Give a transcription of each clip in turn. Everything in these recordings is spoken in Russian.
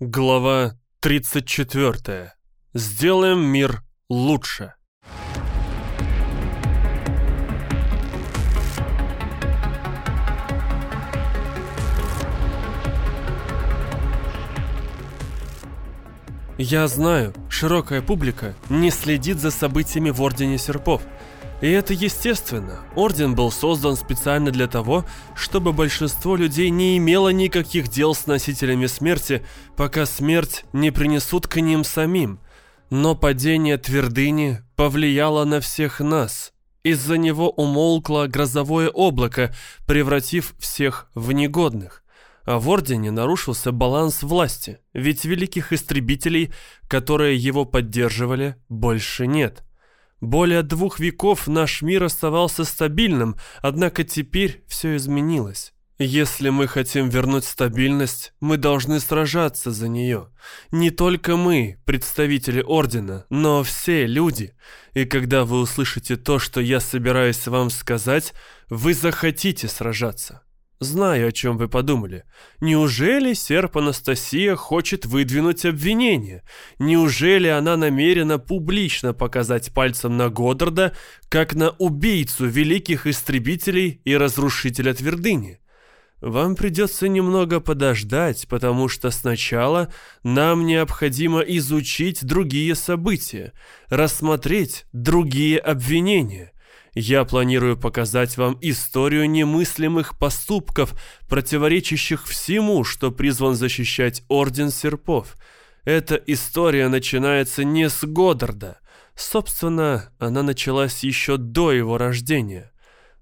Глава 34. Сделаем мир лучше. Я знаю, широкая публика не следит за событиями в Ордене Серпов – и это естественно. Орден был создан специально для того, чтобы большинство людей не имело никаких дел с носителями смерти, пока смерть не принесут к ним самим. Но падение твердыни повлияло на всех нас. Из-за него умолкло грозовое облако, превратив всех в негодных. А в Ордене нарушился баланс власти, ведь великих истребителей, которые его поддерживали, больше нет. Более двух веков наш мир оставался стабильным, однако теперь все изменилось. Если мы хотим вернуть стабильность, мы должны сражаться за нее. Не только мы, представители Ордена, но все люди. И когда вы услышите то, что я собираюсь вам сказать, вы захотите сражаться. Знаю, о чем вы подумали. Неужели серп Анастасия хочет выдвинуть обвинение? Неужели она намерена публично показать пальцем на Годдарда, как на убийцу великих истребителей и разрушителя твердыни? Вам придется немного подождать, потому что сначала нам необходимо изучить другие события, рассмотреть другие обвинения – я планирую показать вам историю немыслимых поступков, противоречащих всему, что призван защищать Орден Серпов. Эта история начинается не с Годдарда. Собственно, она началась еще до его рождения.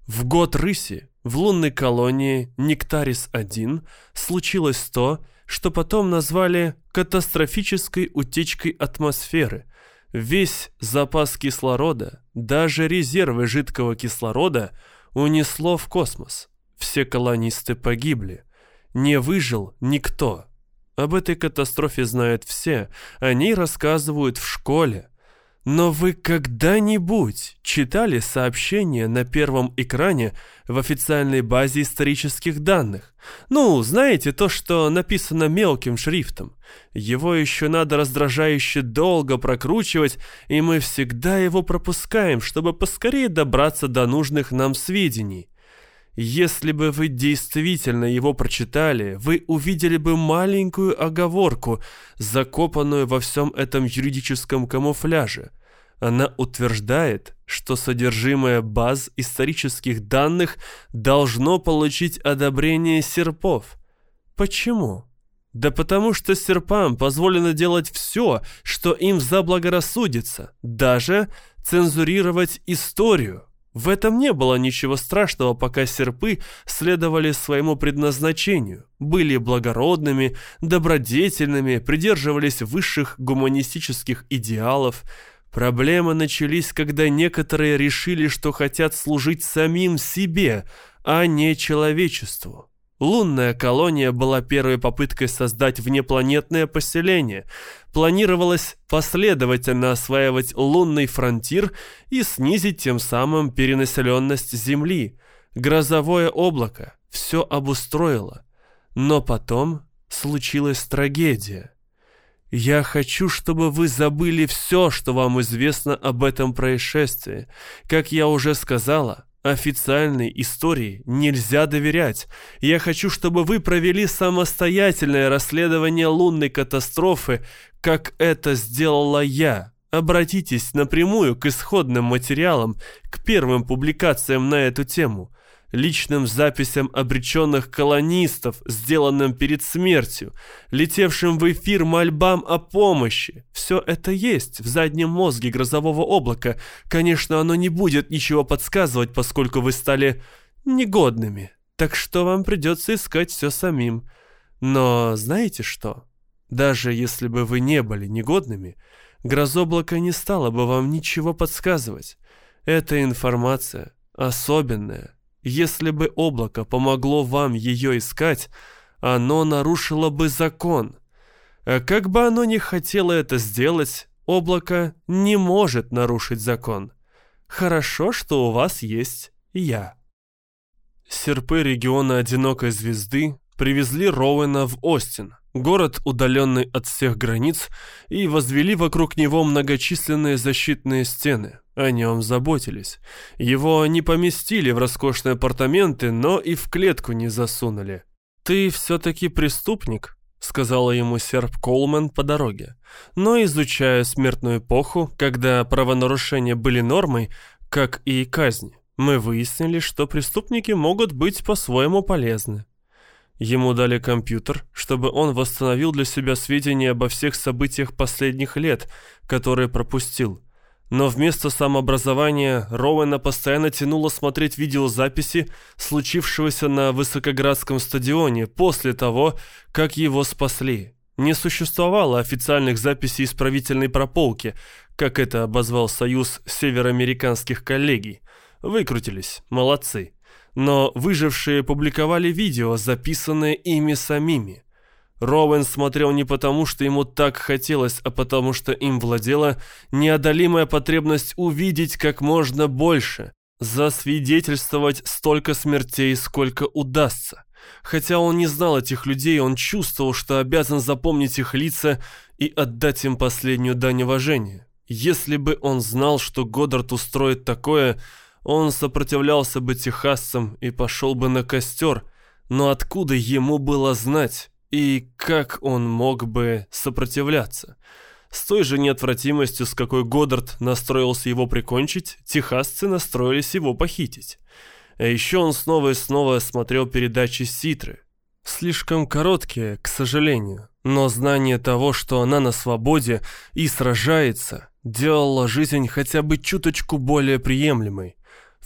В год рыси в лунной колонии Нектарис-1 случилось то, что потом назвали катастрофической утечкой атмосферы – Весь запас кислорода, даже резервы жидкого кислорода унесло в космос. Все колонисты погибли. Не выжил никто. Об этой катастрофе знают все, о ней рассказывают в школе. Но вы когда-нибудь читали сообщение на первом экране в официальной базе исторических данных? Ну, знаете, то, что написано мелким шрифтом. Его еще надо раздражающе долго прокручивать, и мы всегда его пропускаем, чтобы поскорее добраться до нужных нам сведений. Если бы вы действительно его прочитали, вы увидели бы маленькую оговорку, закопанную во всем этом юридическом камуфляже. Она утверждает, что содержимое баз исторических данных должно получить одобрение серпов. Почему? Да потому что серпам позволено делать все, что им заблагорассудится, даже цензурировать историю. В этом не было ничего страшного, пока серпы следовали своему предназначению, были благородными, добродетельными, придерживались высших гуманистических идеалов. Проблемы начались, когда некоторые решили, что хотят служить самим себе, а не человечеству. Лунная колония была первой попыткой создать внепланетное поселение. Планировалось последовательно осваивать лунный фронтир и снизить тем самым перенаселенность Земли. Грозовое облако все обустроило. Но потом случилась трагедия. Я хочу, чтобы вы забыли все, что вам известно об этом происшествии. Как я уже сказала, Официальной истории нельзя доверять. Я хочу, чтобы вы провели самостоятельное расследование лунной катастрофы, как это сделала я. Обратитесь напрямую к исходным материалам, к первым публикациям на эту тему личным записям обреченных колонистов, сделанным перед смертью, летевшим в эфир мольбам о помощи. Все это есть в заднем мозге грозового облака. Конечно, оно не будет ничего подсказывать, поскольку вы стали негодными. Так что вам придется искать все самим. Но знаете что? Даже если бы вы не были негодными, грозоблако не стало бы вам ничего подсказывать. Эта информация особенная, если бы облако помогло вам ее искать, оно нарушило бы закон. А как бы оно ни хотело это сделать, облако не может нарушить закон. Хорошо, что у вас есть я. Серпы региона Одинокой Звезды привезли Роуэна в Остин, Город, удаленный от всех границ, и возвели вокруг него многочисленные защитные стены. О нем заботились. Его не поместили в роскошные апартаменты, но и в клетку не засунули. «Ты все-таки преступник», — сказала ему серп Колман по дороге. Но изучая смертную эпоху, когда правонарушения были нормой, как и казни, мы выяснили, что преступники могут быть по-своему полезны. Ему дали компьютер, чтобы он восстановил для себя сведения обо всех событиях последних лет, которые пропустил. Но вместо самообразования Роуэна постоянно тянуло смотреть видеозаписи случившегося на Высокоградском стадионе после того, как его спасли. Не существовало официальных записей исправительной прополки, как это обозвал Союз североамериканских коллегий. Выкрутились, молодцы но выжившие публиковали видео, записанные ими самими. Роуэн смотрел не потому, что ему так хотелось, а потому что им владела неодолимая потребность увидеть как можно больше, засвидетельствовать столько смертей, сколько удастся. Хотя он не знал этих людей, он чувствовал, что обязан запомнить их лица и отдать им последнюю дань уважения. Если бы он знал, что Годдард устроит такое, он сопротивлялся бы техасцам и пошел бы на костер, но откуда ему было знать и как он мог бы сопротивляться? С той же неотвратимостью, с какой Годдард настроился его прикончить, техасцы настроились его похитить. А еще он снова и снова смотрел передачи Ситры. Слишком короткие, к сожалению, но знание того, что она на свободе и сражается, делало жизнь хотя бы чуточку более приемлемой.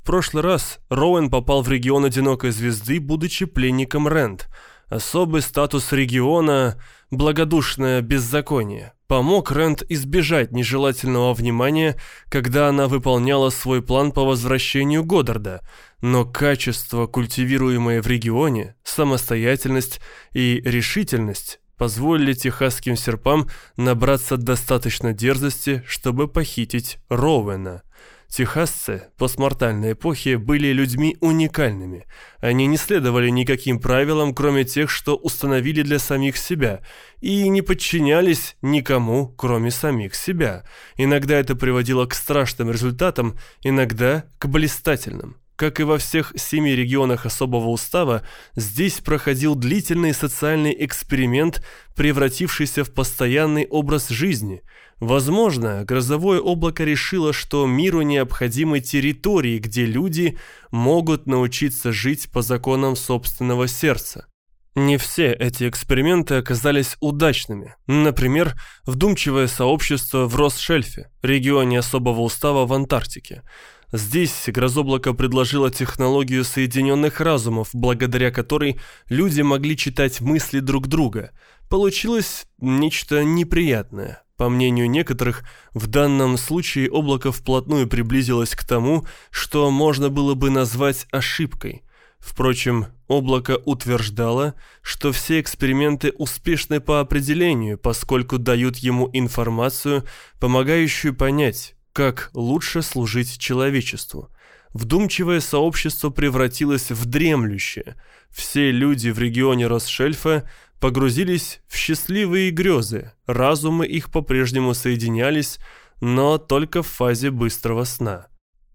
В прошлый раз Роуэн попал в регион одинокой звезды, будучи пленником Рент. Особый статус региона – благодушное беззаконие. Помог Рент избежать нежелательного внимания, когда она выполняла свой план по возвращению Годдарда. Но качество, культивируемое в регионе, самостоятельность и решительность позволили техасским серпам набраться достаточно дерзости, чтобы похитить Роуэна – Техасцы постмортальной эпохи были людьми уникальными. Они не следовали никаким правилам, кроме тех, что установили для самих себя, и не подчинялись никому, кроме самих себя. Иногда это приводило к страшным результатам, иногда к блистательным. Как и во всех семи регионах особого устава, здесь проходил длительный социальный эксперимент, превратившийся в постоянный образ жизни. Возможно, грозовое облако решило, что миру необходимы территории, где люди могут научиться жить по законам собственного сердца. Не все эти эксперименты оказались удачными. Например, вдумчивое сообщество в Росшельфе, регионе особого устава в Антарктике – Здесь грозоблако предложило технологию соединенных разумов, благодаря которой люди могли читать мысли друг друга. Получилось нечто неприятное. По мнению некоторых, в данном случае облако вплотную приблизилось к тому, что можно было бы назвать ошибкой. Впрочем, облако утверждало, что все эксперименты успешны по определению, поскольку дают ему информацию, помогающую понять, как лучше служить человечеству. Вдумчивое сообщество превратилось в дремлющее. Все люди в регионе Росшельфа погрузились в счастливые грезы, разумы их по-прежнему соединялись, но только в фазе быстрого сна.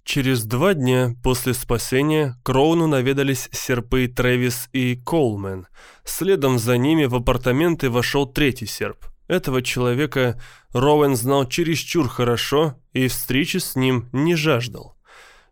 Через два дня после спасения к Роуну наведались серпы Трэвис и Коулмен. Следом за ними в апартаменты вошел третий серп – этого человека Роуэн знал чересчур хорошо и встречи с ним не жаждал.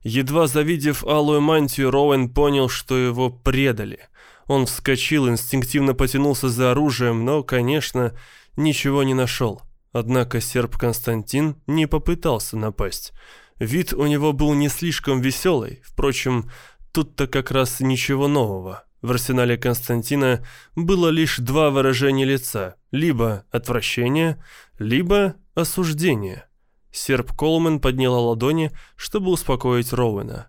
Едва завидев алую мантию, Роуэн понял, что его предали. Он вскочил, инстинктивно потянулся за оружием, но, конечно, ничего не нашел. Однако серп Константин не попытался напасть. Вид у него был не слишком веселый, впрочем, тут-то как раз ничего нового. В арсенале Константина было лишь два выражения лица, либо отвращение, либо осуждение. Серп Колман подняла ладони, чтобы успокоить Роуэна.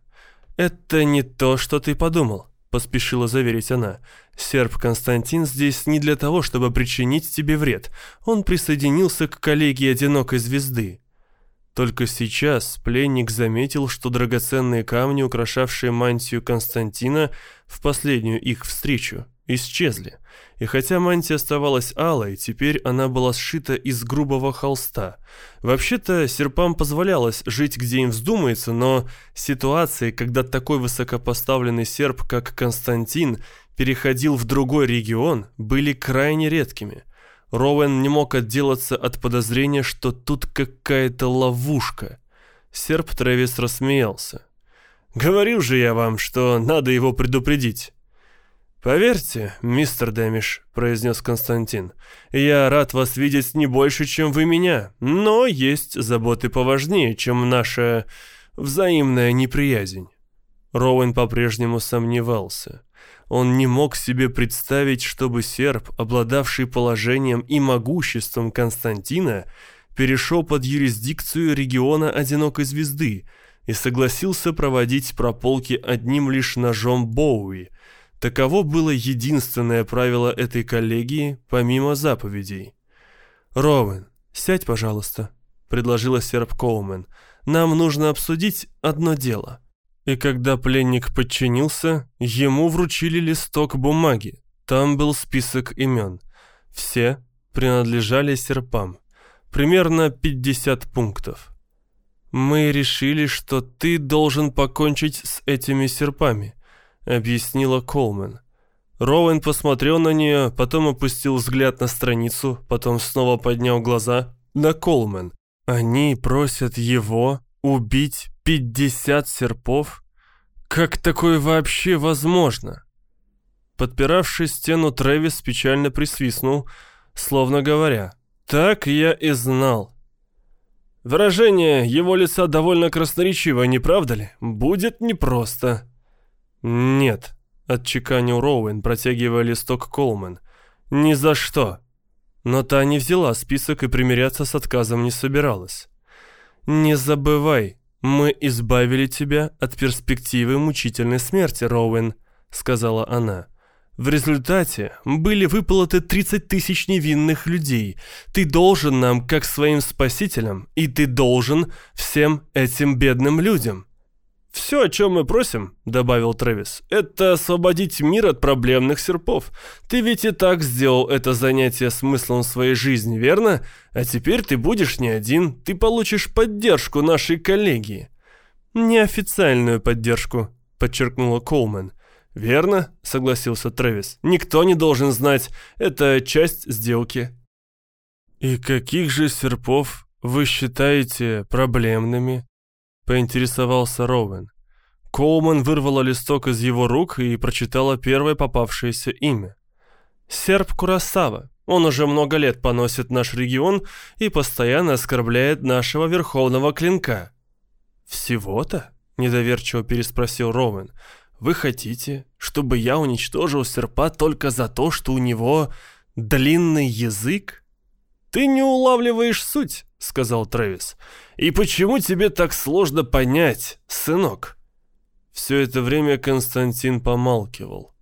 «Это не то, что ты подумал», — поспешила заверить она. «Серп Константин здесь не для того, чтобы причинить тебе вред. Он присоединился к коллегии одинокой звезды. Только сейчас пленник заметил, что драгоценные камни, украшавшие мантию Константина в последнюю их встречу, исчезли. И хотя мантия оставалась алой, теперь она была сшита из грубого холста. Вообще-то серпам позволялось жить где им вздумается, но ситуации, когда такой высокопоставленный серп, как Константин, переходил в другой регион, были крайне редкими. Роуэн не мог отделаться от подозрения, что тут какая-то ловушка. Серп Трэвис рассмеялся. «Говорил же я вам, что надо его предупредить». «Поверьте, мистер Дэмиш», — произнес Константин, — «я рад вас видеть не больше, чем вы меня, но есть заботы поважнее, чем наша взаимная неприязнь». Роуэн по-прежнему сомневался. Он не мог себе представить, чтобы серб, обладавший положением и могуществом Константина, перешел под юрисдикцию региона Одинокой Звезды и согласился проводить прополки одним лишь ножом Боуи, Таково было единственное правило этой коллегии, помимо заповедей. «Роуэн, сядь, пожалуйста», — предложила серп Коумен. «Нам нужно обсудить одно дело». И когда пленник подчинился, ему вручили листок бумаги. Там был список имен. Все принадлежали серпам. Примерно 50 пунктов. «Мы решили, что ты должен покончить с этими серпами», — объяснила Колмен. Роуэн посмотрел на нее, потом опустил взгляд на страницу, потом снова поднял глаза на Колмен. «Они просят его убить пятьдесят серпов? Как такое вообще возможно?» Подпиравший стену Трэвис печально присвистнул, словно говоря, «Так я и знал». Выражение его лица довольно красноречиво, не правда ли? Будет непросто. «Нет», — отчеканил Роуэн, протягивая листок Колман. «Ни за что». Но та не взяла список и примиряться с отказом не собиралась. «Не забывай, мы избавили тебя от перспективы мучительной смерти, Роуэн», — сказала она. В результате были выплаты 30 тысяч невинных людей. Ты должен нам, как своим спасителям, и ты должен всем этим бедным людям. «Все, о чем мы просим», — добавил Трэвис, — «это освободить мир от проблемных серпов. Ты ведь и так сделал это занятие смыслом своей жизни, верно? А теперь ты будешь не один, ты получишь поддержку нашей коллегии». «Неофициальную поддержку», — подчеркнула Колман. «Верно», — согласился Трэвис. «Никто не должен знать. Это часть сделки». «И каких же серпов вы считаете проблемными?» Поинтересовался Роуэн. Коуман вырвала листок из его рук и прочитала первое попавшееся имя. «Серб Курасава. Он уже много лет поносит наш регион и постоянно оскорбляет нашего верховного клинка». «Всего-то?» — недоверчиво переспросил Роуэн. «Вы хотите, чтобы я уничтожил серпа только за то, что у него длинный язык?» «Ты не улавливаешь суть», — сказал Трэвис. «И почему тебе так сложно понять, сынок?» Все это время Константин помалкивал.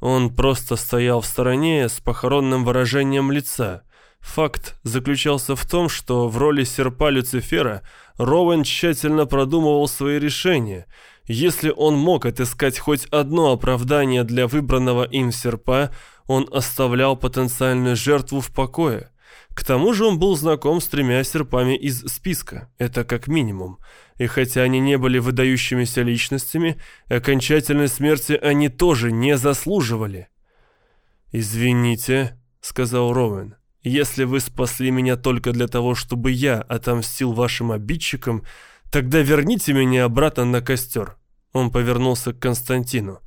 Он просто стоял в стороне с похоронным выражением лица. Факт заключался в том, что в роли серпа Люцифера Роуэн тщательно продумывал свои решения. Если он мог отыскать хоть одно оправдание для выбранного им серпа, он оставлял потенциальную жертву в покое. К тому же он был знаком с тремя серпами из списка, это как минимум. И хотя они не были выдающимися личностями, окончательной смерти они тоже не заслуживали. «Извините», — сказал Роуэн, — «если вы спасли меня только для того, чтобы я отомстил вашим обидчикам, тогда верните меня обратно на костер». Он повернулся к Константину.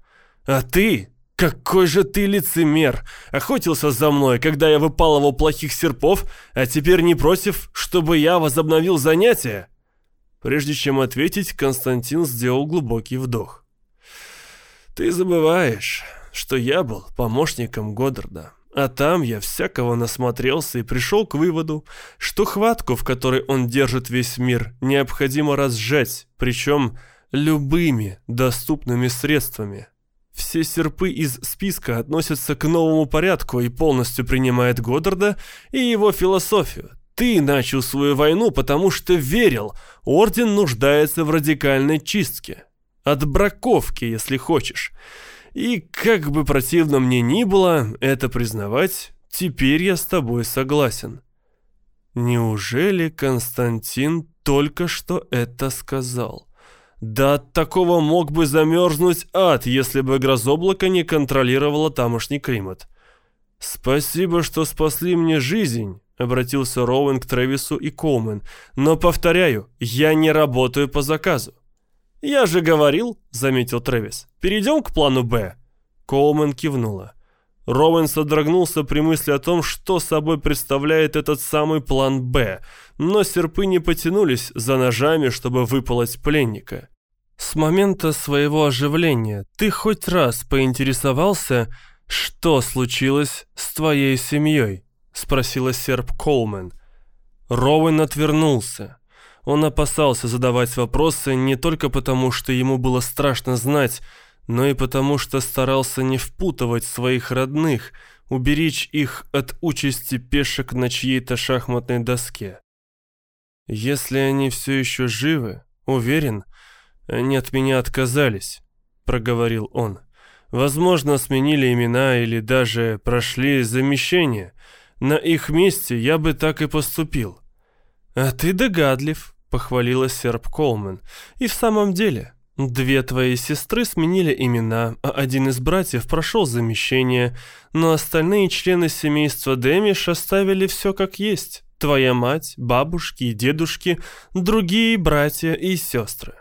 «А ты «Какой же ты лицемер! Охотился за мной, когда я выпалывал плохих серпов, а теперь не просив, чтобы я возобновил занятия?» Прежде чем ответить, Константин сделал глубокий вдох. «Ты забываешь, что я был помощником Годдарда, а там я всякого насмотрелся и пришел к выводу, что хватку, в которой он держит весь мир, необходимо разжать, причем любыми доступными средствами». Все серпы из списка относятся к новому порядку и полностью принимают Годдарда и его философию. Ты начал свою войну, потому что верил, Орден нуждается в радикальной чистке. Отбраковке, если хочешь. И как бы противно мне ни было это признавать, теперь я с тобой согласен. Неужели Константин только что это сказал? Да от такого мог бы замерзнуть ад, если бы грозоблако не контролировало тамошний климат. «Спасибо, что спасли мне жизнь», — обратился Роуэн к Трэвису и Коумен. «Но, повторяю, я не работаю по заказу». «Я же говорил», — заметил Трэвис. «Перейдем к плану «Б». Коумен кивнула. Роуэн содрогнулся при мысли о том, что собой представляет этот самый план «Б», но серпы не потянулись за ножами, чтобы выпалоть пленника. «С момента своего оживления ты хоть раз поинтересовался, что случилось с твоей семьей?» — спросила серп Коулман. Роуэн отвернулся. Он опасался задавать вопросы не только потому, что ему было страшно знать, но и потому, что старался не впутывать своих родных, уберечь их от участи пешек на чьей-то шахматной доске. «Если они все еще живы, уверен, они от меня отказались», — проговорил он. «Возможно, сменили имена или даже прошли замещение. На их месте я бы так и поступил». «А ты догадлив», — похвалила серп Колман. «И в самом деле, Две твои сестры сменили имена, а один из братьев прошел замещение, но остальные члены семейства Дэмиш оставили все как есть. Твоя мать, бабушки и дедушки, другие братья и сестры.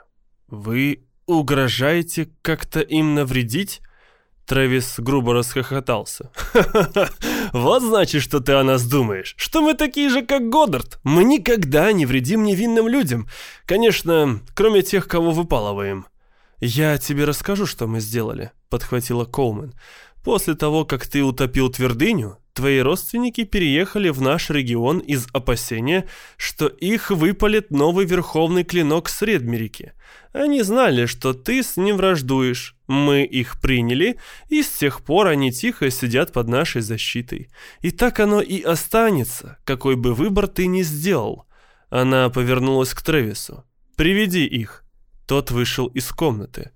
Вы угрожаете как-то им навредить? Трэвис грубо расхохотался. «Ха-ха-ха! Вот значит, что ты о нас думаешь. Что мы такие же, как Годдард. Мы никогда не вредим невинным людям. Конечно, кроме тех, кого выпалываем». «Я тебе расскажу, что мы сделали», — подхватила Коумен. «После того, как ты утопил твердыню, твои родственники переехали в наш регион из опасения, что их выпалит новый верховный клинок Средмерики. Они знали, что ты с ним враждуешь. Мы их приняли, и с тех пор они тихо сидят под нашей защитой. И так оно и останется, какой бы выбор ты ни сделал». Она повернулась к Тревису. «Приведи их». Тот вышел из комнаты.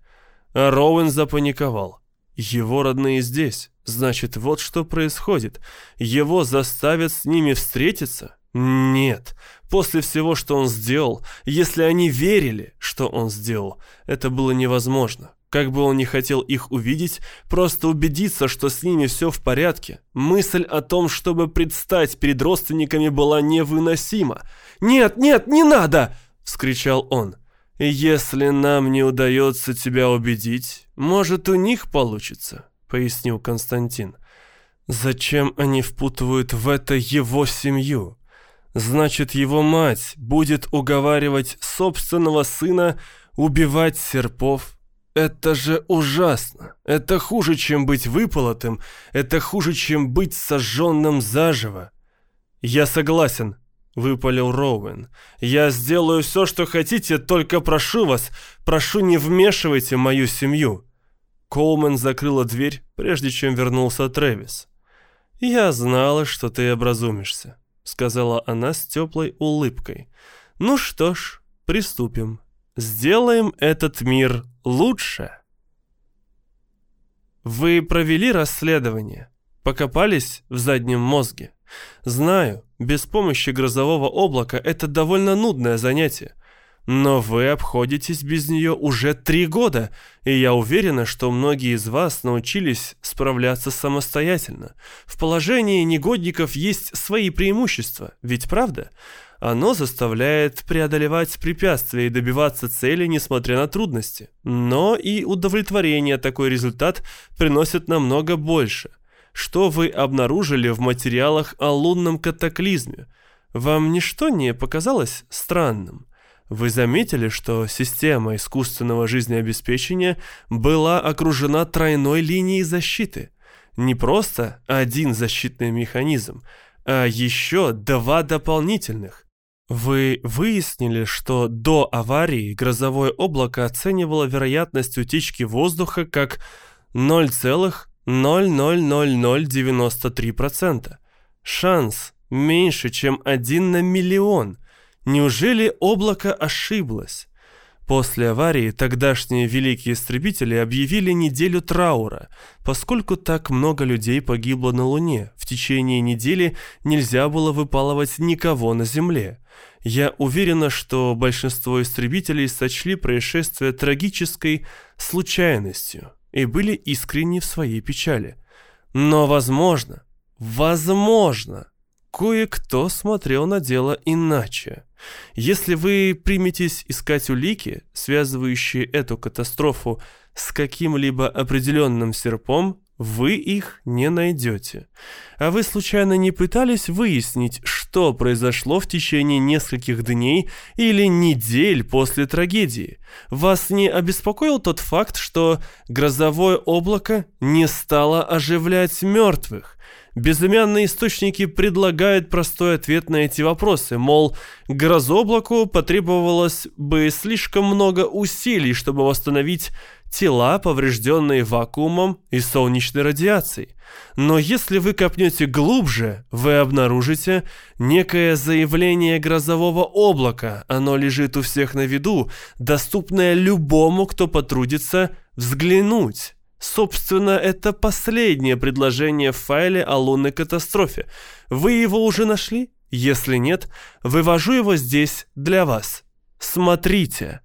А Роуэн запаниковал. Его родные здесь. Значит, вот что происходит. Его заставят с ними встретиться? Нет. После всего, что он сделал, если они верили, что он сделал, это было невозможно. Как бы он ни хотел их увидеть, просто убедиться, что с ними все в порядке. Мысль о том, чтобы предстать перед родственниками, была невыносима. «Нет, нет, не надо!» — вскричал он. «Если нам не удается тебя убедить, может, у них получится», — пояснил Константин. «Зачем они впутывают в это его семью? Значит, его мать будет уговаривать собственного сына убивать серпов? Это же ужасно! Это хуже, чем быть выполотым, это хуже, чем быть сожженным заживо!» «Я согласен», выпалил Роуэн. «Я сделаю все, что хотите, только прошу вас, прошу, не вмешивайте мою семью». Коулман закрыла дверь, прежде чем вернулся Трэвис. «Я знала, что ты образумишься», — сказала она с теплой улыбкой. «Ну что ж, приступим. Сделаем этот мир лучше». «Вы провели расследование? Покопались в заднем мозге?» Знаю, без помощи грозового облака это довольно нудное занятие. Но вы обходитесь без нее уже три года, и я уверена, что многие из вас научились справляться самостоятельно. В положении негодников есть свои преимущества, ведь правда? Оно заставляет преодолевать препятствия и добиваться цели, несмотря на трудности. Но и удовлетворение такой результат приносит намного больше – что вы обнаружили в материалах о лунном катаклизме. Вам ничто не показалось странным? Вы заметили, что система искусственного жизнеобеспечения была окружена тройной линией защиты? Не просто один защитный механизм, а еще два дополнительных. Вы выяснили, что до аварии грозовое облако оценивало вероятность утечки воздуха как 0,0 0,00093%. Шанс меньше, чем один на миллион. Неужели облако ошиблось? После аварии тогдашние великие истребители объявили неделю траура, поскольку так много людей погибло на Луне. В течение недели нельзя было выпалывать никого на Земле. Я уверена, что большинство истребителей сочли происшествие трагической случайностью и были искренни в своей печали. Но, возможно, возможно, кое-кто смотрел на дело иначе. Если вы приметесь искать улики, связывающие эту катастрофу с каким-либо определенным серпом, вы их не найдете. А вы случайно не пытались выяснить, что произошло в течение нескольких дней или недель после трагедии? Вас не обеспокоил тот факт, что грозовое облако не стало оживлять мертвых? Безымянные источники предлагают простой ответ на эти вопросы, мол, грозоблаку потребовалось бы слишком много усилий, чтобы восстановить тела, поврежденные вакуумом и солнечной радиацией. Но если вы копнете глубже, вы обнаружите некое заявление грозового облака. Оно лежит у всех на виду, доступное любому, кто потрудится взглянуть. Собственно, это последнее предложение в файле о лунной катастрофе. Вы его уже нашли? Если нет, вывожу его здесь для вас. Смотрите.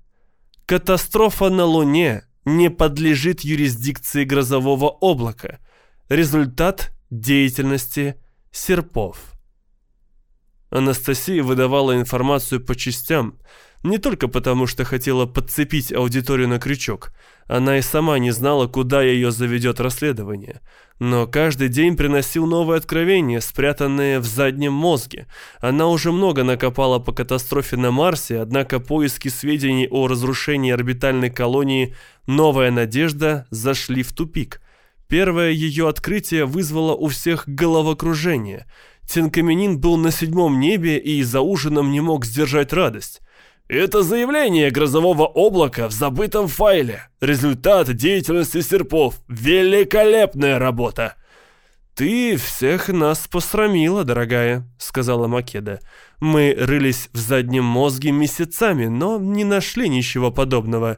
Катастрофа на Луне не подлежит юрисдикции грозового облака. Результат деятельности серпов. Анастасия выдавала информацию по частям, не только потому, что хотела подцепить аудиторию на крючок. Она и сама не знала, куда ее заведет расследование. Но каждый день приносил новые откровения, спрятанные в заднем мозге. Она уже много накопала по катастрофе на Марсе, однако поиски сведений о разрушении орбитальной колонии «Новая надежда» зашли в тупик. Первое ее открытие вызвало у всех головокружение. Тинкаменин был на седьмом небе и за ужином не мог сдержать радость. Это заявление грозового облака в забытом файле. Результат деятельности серпов. Великолепная работа. «Ты всех нас посрамила, дорогая», — сказала Македа. «Мы рылись в заднем мозге месяцами, но не нашли ничего подобного».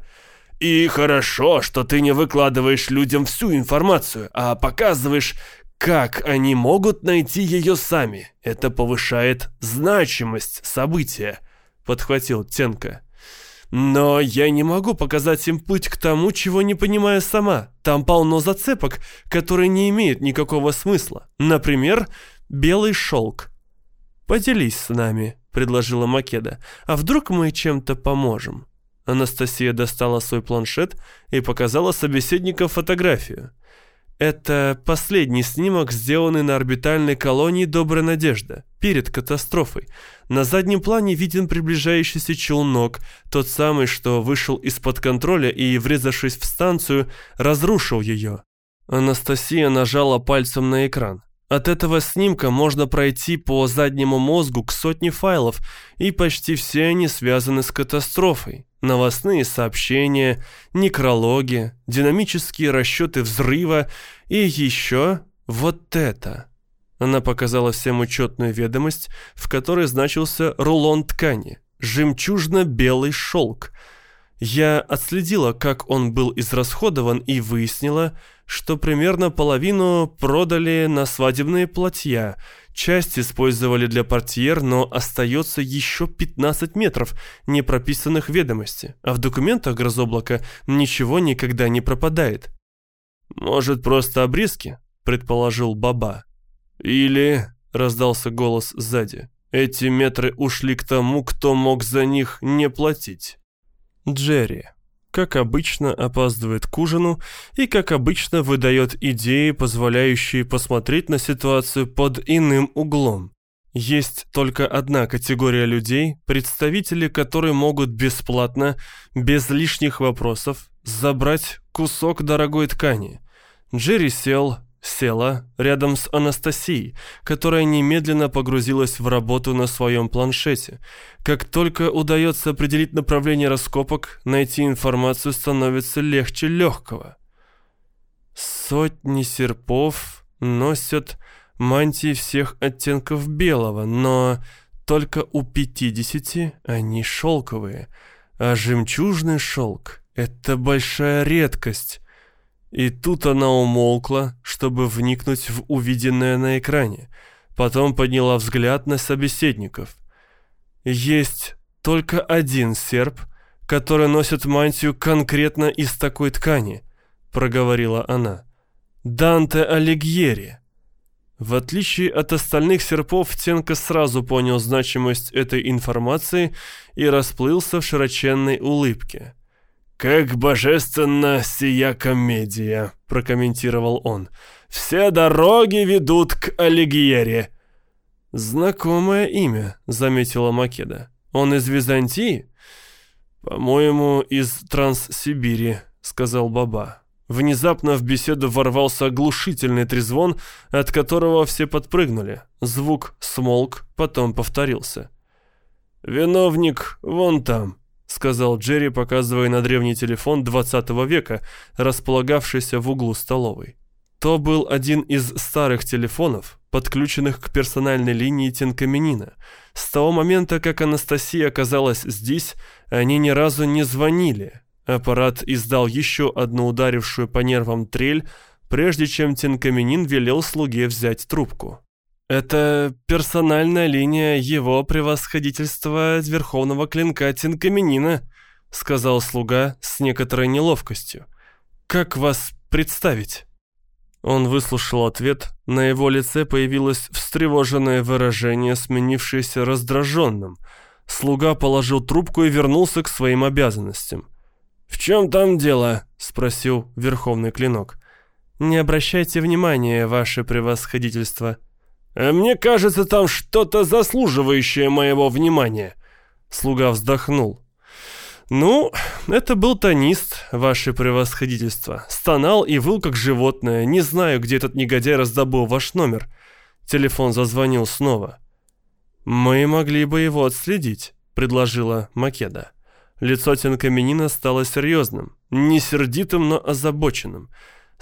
«И хорошо, что ты не выкладываешь людям всю информацию, а показываешь, как они могут найти ее сами. Это повышает значимость события». — подхватил Тенка. «Но я не могу показать им путь к тому, чего не понимаю сама. Там полно зацепок, которые не имеют никакого смысла. Например, белый шелк». «Поделись с нами», — предложила Македа. «А вдруг мы чем-то поможем?» Анастасия достала свой планшет и показала собеседникам фотографию. Это последний снимок, сделанный на орбитальной колонии «Добрая надежда» перед катастрофой. На заднем плане виден приближающийся челнок, тот самый, что вышел из-под контроля и, врезавшись в станцию, разрушил ее. Анастасия нажала пальцем на экран. От этого снимка можно пройти по заднему мозгу к сотне файлов, и почти все они связаны с катастрофой. Новостные сообщения, некрологи, динамические расчеты взрыва и еще вот это. Она показала всем учетную ведомость, в которой значился рулон ткани, жемчужно-белый шелк. Я отследила, как он был израсходован и выяснила, что примерно половину продали на свадебные платья, часть использовали для портьер, но остается еще 15 метров не прописанных ведомости, а в документах грозоблака ничего никогда не пропадает. «Может, просто обрезки?» — предположил Баба. «Или...» — раздался голос сзади. «Эти метры ушли к тому, кто мог за них не платить». Джерри как обычно, опаздывает к ужину и, как обычно, выдает идеи, позволяющие посмотреть на ситуацию под иным углом. Есть только одна категория людей, представители которой могут бесплатно, без лишних вопросов, забрать кусок дорогой ткани. Джерри сел, Села рядом с Анастасией, которая немедленно погрузилась в работу на своем планшете. Как только удается определить направление раскопок, найти информацию становится легче легкого. Сотни серпов носят мантии всех оттенков белого, но только у 50 они шелковые, А жемчужный шелк — это большая редкость. И тут она умолкла, чтобы вникнуть в увиденное на экране. Потом подняла взгляд на собеседников. Есть только один серп, который носит мантию конкретно из такой ткани, проговорила она. Данте Алигьери. В отличие от остальных серпов, Тенка сразу понял значимость этой информации и расплылся в широченной улыбке. «Как божественно сия комедия!» – прокомментировал он. «Все дороги ведут к Алигьере!» «Знакомое имя», — заметила Македа. «Он из Византии?» «По-моему, из Транссибири», — сказал Баба. Внезапно в беседу ворвался оглушительный трезвон, от которого все подпрыгнули. Звук смолк, потом повторился. «Виновник вон там», — сказал Джерри, показывая на древний телефон 20 века, располагавшийся в углу столовой. То был один из старых телефонов, подключенных к персональной линии Тенкаменина. С того момента, как Анастасия оказалась здесь, они ни разу не звонили, Аппарат издал еще одну ударившую по нервам трель, прежде чем Тинкаменин велел слуге взять трубку. «Это персональная линия его превосходительства Верховного Клинка Тинкаменина», сказал слуга с некоторой неловкостью. «Как вас представить?» Он выслушал ответ, на его лице появилось встревоженное выражение, сменившееся раздраженным. Слуга положил трубку и вернулся к своим обязанностям. «В чем там дело?» — спросил Верховный Клинок. «Не обращайте внимания, ваше превосходительство». «А мне кажется, там что-то заслуживающее моего внимания». Слуга вздохнул. «Ну, это был тонист, ваше превосходительство. Стонал и выл, как животное. Не знаю, где этот негодяй раздобыл ваш номер». Телефон зазвонил снова. «Мы могли бы его отследить», — предложила Македа. Лицо Тенкаменина стало серьезным, не сердитым, но озабоченным.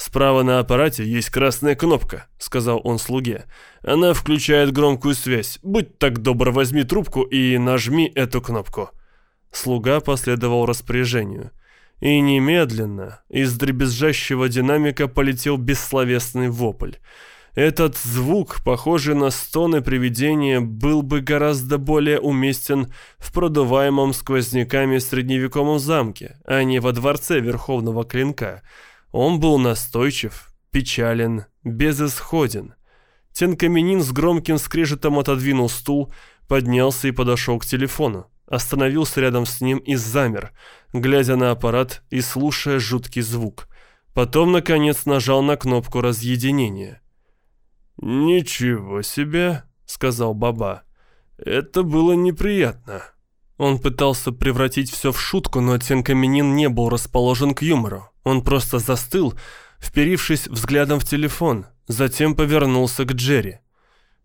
«Справа на аппарате есть красная кнопка», — сказал он слуге. «Она включает громкую связь. Будь так добр, возьми трубку и нажми эту кнопку». Слуга последовал распоряжению. И немедленно из дребезжащего динамика полетел бессловесный вопль. Этот звук, похожий на стоны привидения, был бы гораздо более уместен в продуваемом сквозняками средневековом замке, а не во дворце Верховного Клинка. Он был настойчив, печален, безысходен. Тенкаменин с громким скрежетом отодвинул стул, поднялся и подошел к телефону. Остановился рядом с ним и замер, глядя на аппарат и слушая жуткий звук. Потом, наконец, нажал на кнопку разъединения. «Ничего себе», — сказал Баба. «Это было неприятно». Он пытался превратить все в шутку, но Тенкаменин не был расположен к юмору. Он просто застыл, вперившись взглядом в телефон, затем повернулся к Джерри.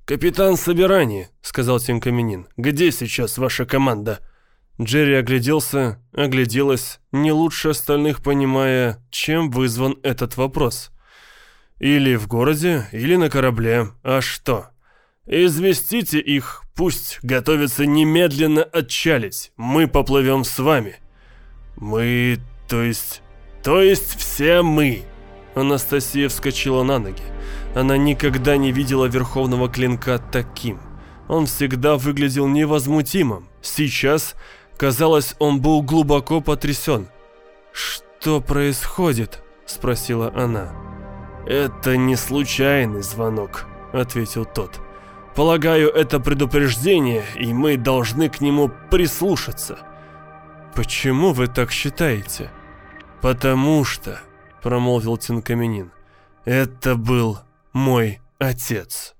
«Капитан Собирани», — сказал Тенкаменин, — «где сейчас ваша команда?» Джерри огляделся, огляделась, не лучше остальных понимая, чем вызван этот вопрос. Или в городе, или на корабле. А что? Известите их, пусть готовятся немедленно отчалить. Мы поплывем с вами. Мы, то есть... То есть все мы. Анастасия вскочила на ноги. Она никогда не видела Верховного Клинка таким. Он всегда выглядел невозмутимым. Сейчас, казалось, он был глубоко потрясен. «Что происходит?» – спросила она. «Это не случайный звонок», — ответил тот. «Полагаю, это предупреждение, и мы должны к нему прислушаться». «Почему вы так считаете?» «Потому что», — промолвил Тинкаменин, — «это был мой отец».